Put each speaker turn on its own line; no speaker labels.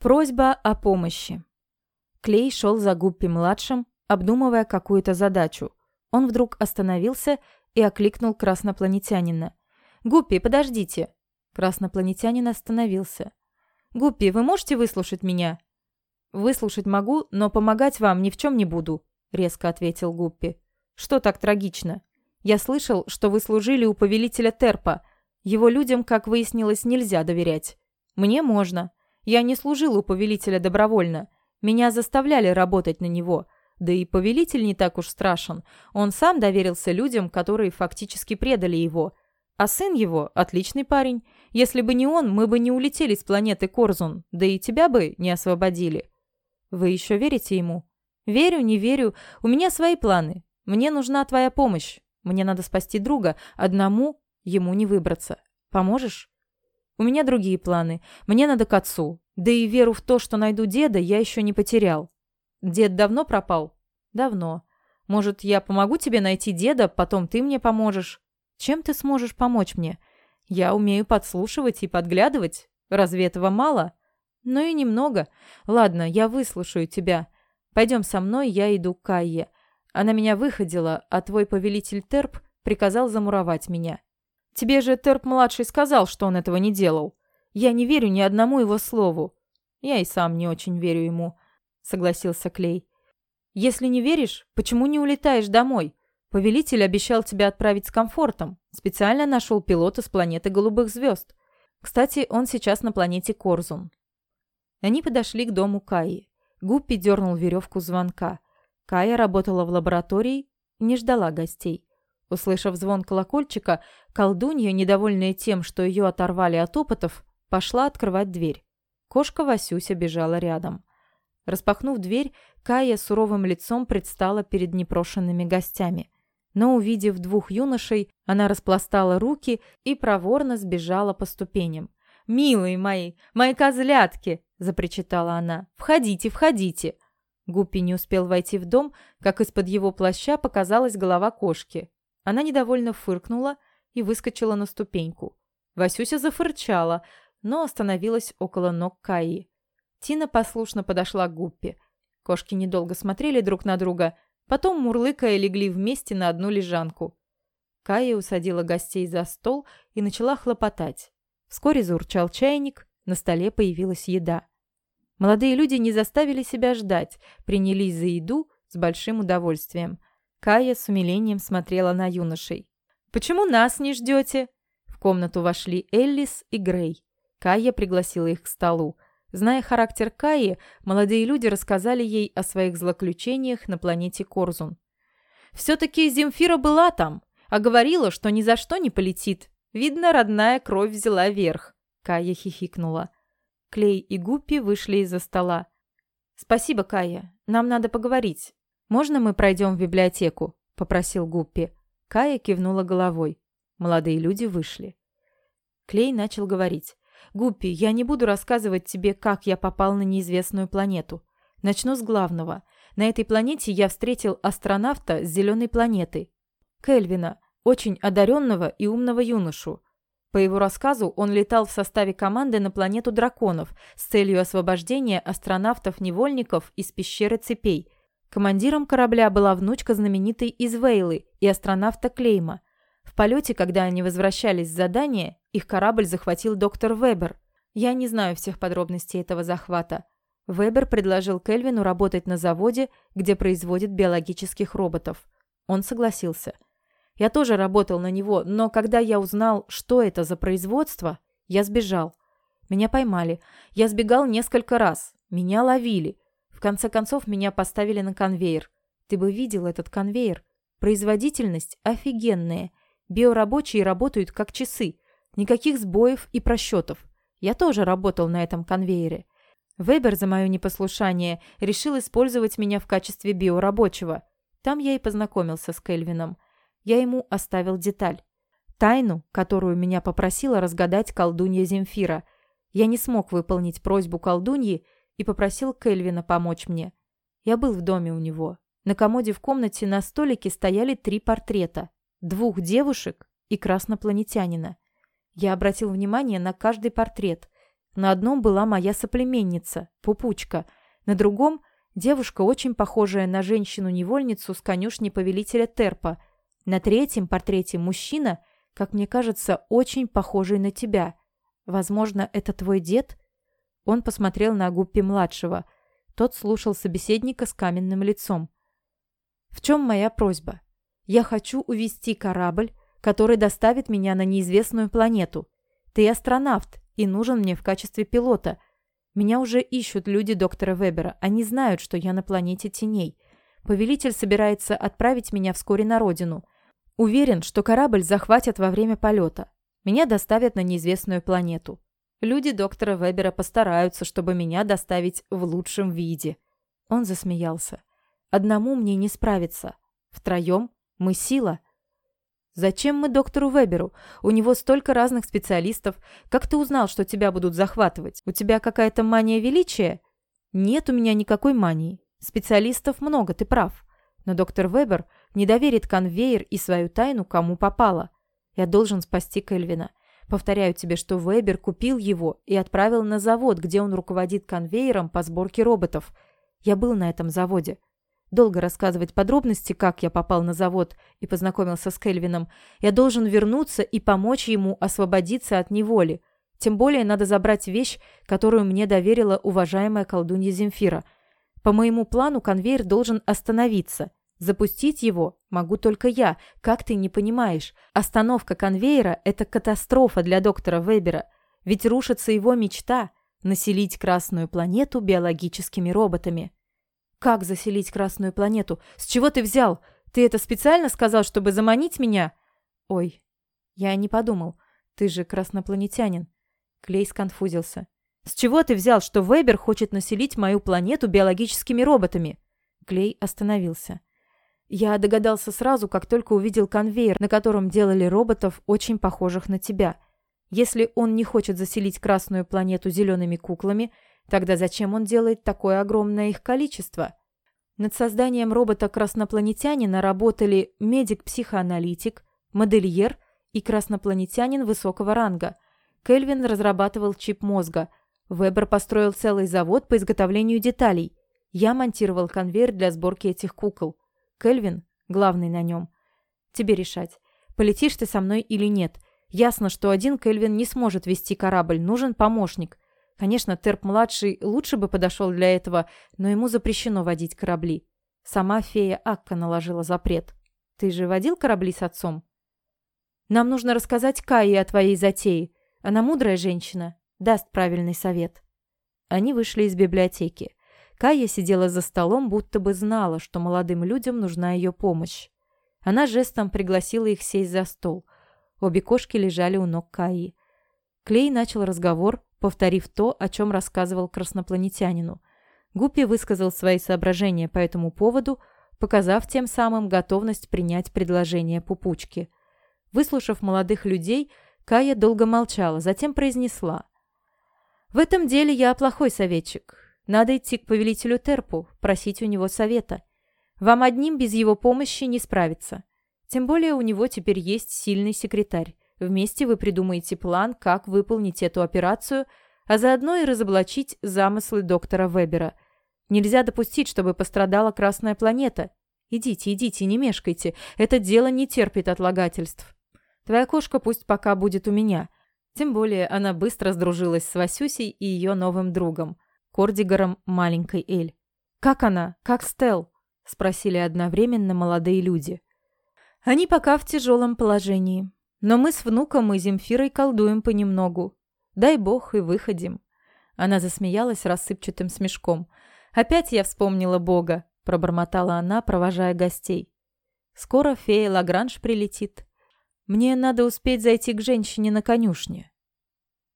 Просьба о помощи. Клей шел за Гуппи-младшим, обдумывая какую-то задачу. Он вдруг остановился и окликнул краснопланетянина. «Гуппи, подождите!» Краснопланетянин остановился. «Гуппи, вы можете выслушать меня?» «Выслушать могу, но помогать вам ни в чем не буду», — резко ответил Гуппи. «Что так трагично? Я слышал, что вы служили у повелителя Терпа. Его людям, как выяснилось, нельзя доверять. Мне можно. Я не служил у повелителя добровольно. Меня заставляли работать на него. Да и повелитель не так уж страшен. Он сам доверился людям, которые фактически предали его. А сын его – отличный парень. Если бы не он, мы бы не улетели с планеты Корзун, да и тебя бы не освободили. Вы еще верите ему? Верю, не верю. У меня свои планы. Мне нужна твоя помощь. Мне надо спасти друга. Одному ему не выбраться. Поможешь? У меня другие планы. Мне надо к отцу. Да и веру в то, что найду деда, я еще не потерял. Дед давно пропал? Давно. Может, я помогу тебе найти деда, потом ты мне поможешь? Чем ты сможешь помочь мне? Я умею подслушивать и подглядывать. Разве этого мало? Ну и немного. Ладно, я выслушаю тебя. Пойдем со мной, я иду к Кайе. Она меня выходила, а твой повелитель Терп приказал замуровать меня. Тебе же Терп-младший сказал, что он этого не делал. Я не верю ни одному его слову. Я и сам не очень верю ему, согласился Клей. Если не веришь, почему не улетаешь домой? Повелитель обещал тебя отправить с комфортом. Специально нашел пилота с планеты голубых звезд. Кстати, он сейчас на планете Корзун. Они подошли к дому Каи. Гуппи дернул веревку звонка. Кая работала в лаборатории и не ждала гостей. Услышав звон колокольчика, колдунья, недовольная тем, что ее оторвали от опытов, пошла открывать дверь. Кошка Васюся бежала рядом. Распахнув дверь, Кая суровым лицом предстала перед непрошенными гостями. Но, увидев двух юношей, она распластала руки и проворно сбежала по ступеням. «Милые мои, мои козлятки!» – запричитала она. «Входите, входите!» Гуппи не успел войти в дом, как из-под его плаща показалась голова кошки. Она недовольно фыркнула и выскочила на ступеньку. Васюся зафырчала, но остановилась около ног Каи. Тина послушно подошла к Гуппе. Кошки недолго смотрели друг на друга, потом, мурлыкая, легли вместе на одну лежанку. Кая усадила гостей за стол и начала хлопотать. Вскоре заурчал чайник, на столе появилась еда. Молодые люди не заставили себя ждать, принялись за еду с большим удовольствием. Кая с умилением смотрела на юношей. «Почему нас не ждете?» В комнату вошли Эллис и Грей. Кая пригласила их к столу. Зная характер Каи, молодые люди рассказали ей о своих злоключениях на планете Корзун. «Все-таки Земфира была там, а говорила, что ни за что не полетит. Видно, родная кровь взяла верх». Кая хихикнула. Клей и Гуппи вышли из-за стола. «Спасибо, Кая. Нам надо поговорить. «Можно мы пройдем в библиотеку?» – попросил Гуппи. Кая кивнула головой. Молодые люди вышли. Клей начал говорить. «Гуппи, я не буду рассказывать тебе, как я попал на неизвестную планету. Начну с главного. На этой планете я встретил астронавта с зеленой планеты. Кельвина, очень одаренного и умного юношу. По его рассказу, он летал в составе команды на планету драконов с целью освобождения астронавтов-невольников из пещеры цепей – Командиром корабля была внучка знаменитой Извейлы и астронавта Клейма. В полете, когда они возвращались с задания, их корабль захватил доктор Вебер. Я не знаю всех подробностей этого захвата. Вебер предложил Кельвину работать на заводе, где производят биологических роботов. Он согласился. Я тоже работал на него, но когда я узнал, что это за производство, я сбежал. Меня поймали. Я сбегал несколько раз. Меня ловили. В конце концов, меня поставили на конвейер. Ты бы видел этот конвейер. Производительность офигенная. Биорабочие работают как часы. Никаких сбоев и просчетов. Я тоже работал на этом конвейере. Вебер за мое непослушание решил использовать меня в качестве биорабочего. Там я и познакомился с Кельвином. Я ему оставил деталь. Тайну, которую меня попросила разгадать колдунья Земфира. Я не смог выполнить просьбу колдуньи и попросил Кельвина помочь мне. Я был в доме у него. На комоде в комнате на столике стояли три портрета. Двух девушек и краснопланетянина. Я обратил внимание на каждый портрет. На одном была моя соплеменница, Пупучка. На другом – девушка, очень похожая на женщину-невольницу с конюшни повелителя Терпа. На третьем портрете мужчина, как мне кажется, очень похожий на тебя. Возможно, это твой дед? Он посмотрел на Гуппи-младшего. Тот слушал собеседника с каменным лицом. В чем моя просьба? Я хочу увести корабль, который доставит меня на неизвестную планету. Ты астронавт и нужен мне в качестве пилота. Меня уже ищут люди доктора Вебера. Они знают, что я на планете теней. Повелитель собирается отправить меня вскоре на родину. Уверен, что корабль захватят во время полета. Меня доставят на неизвестную планету. Люди доктора Вебера постараются, чтобы меня доставить в лучшем виде. Он засмеялся. Одному мне не справиться. Втроем мы сила. Зачем мы доктору Веберу? У него столько разных специалистов. Как ты узнал, что тебя будут захватывать? У тебя какая-то мания величия? Нет у меня никакой мании. Специалистов много, ты прав. Но доктор Вебер не доверит конвейер и свою тайну кому попало. Я должен спасти Кельвина. Повторяю тебе, что Вебер купил его и отправил на завод, где он руководит конвейером по сборке роботов. Я был на этом заводе. Долго рассказывать подробности, как я попал на завод и познакомился с Кельвином. Я должен вернуться и помочь ему освободиться от неволи. Тем более надо забрать вещь, которую мне доверила уважаемая колдунья Земфира. По моему плану конвейер должен остановиться. Запустить его могу только я, как ты не понимаешь. Остановка конвейера – это катастрофа для доктора Вебера. Ведь рушится его мечта – населить Красную планету биологическими роботами. «Как заселить Красную планету? С чего ты взял? Ты это специально сказал, чтобы заманить меня?» «Ой, я не подумал. Ты же краснопланетянин». Клей сконфузился. «С чего ты взял, что Вебер хочет населить мою планету биологическими роботами?» Клей остановился. «Я догадался сразу, как только увидел конвейер, на котором делали роботов, очень похожих на тебя. Если он не хочет заселить Красную планету зелеными куклами, Тогда зачем он делает такое огромное их количество? Над созданием робота-краснопланетянина работали медик-психоаналитик, модельер и краснопланетянин высокого ранга. Кельвин разрабатывал чип мозга. Вебер построил целый завод по изготовлению деталей. Я монтировал конвейер для сборки этих кукол. Кельвин – главный на нем. Тебе решать, полетишь ты со мной или нет. Ясно, что один Кельвин не сможет вести корабль, нужен помощник – Конечно, Терп-младший лучше бы подошел для этого, но ему запрещено водить корабли. Сама фея Акка наложила запрет. Ты же водил корабли с отцом? Нам нужно рассказать Кае о твоей затее. Она мудрая женщина, даст правильный совет. Они вышли из библиотеки. Кая сидела за столом, будто бы знала, что молодым людям нужна ее помощь. Она жестом пригласила их сесть за стол. Обе кошки лежали у ног Каи. Клей начал разговор, повторив то, о чем рассказывал краснопланетянину. Гуппи высказал свои соображения по этому поводу, показав тем самым готовность принять предложение Пупучки. Выслушав молодых людей, Кая долго молчала, затем произнесла. «В этом деле я плохой советчик. Надо идти к повелителю Терпу, просить у него совета. Вам одним без его помощи не справиться. Тем более у него теперь есть сильный секретарь. Вместе вы придумаете план, как выполнить эту операцию, а заодно и разоблачить замыслы доктора Вебера. Нельзя допустить, чтобы пострадала Красная планета. Идите, идите, не мешкайте. Это дело не терпит отлагательств. Твоя кошка пусть пока будет у меня. Тем более она быстро сдружилась с Васюсей и ее новым другом, Кордигаром маленькой Эль. «Как она? Как Стел?» – спросили одновременно молодые люди. «Они пока в тяжелом положении. Но мы с внуком и Земфирой колдуем понемногу. Дай бог и выходим». Она засмеялась рассыпчатым смешком. «Опять я вспомнила Бога», — пробормотала она, провожая гостей. «Скоро фея Лагранж прилетит. Мне надо успеть зайти к женщине на конюшне.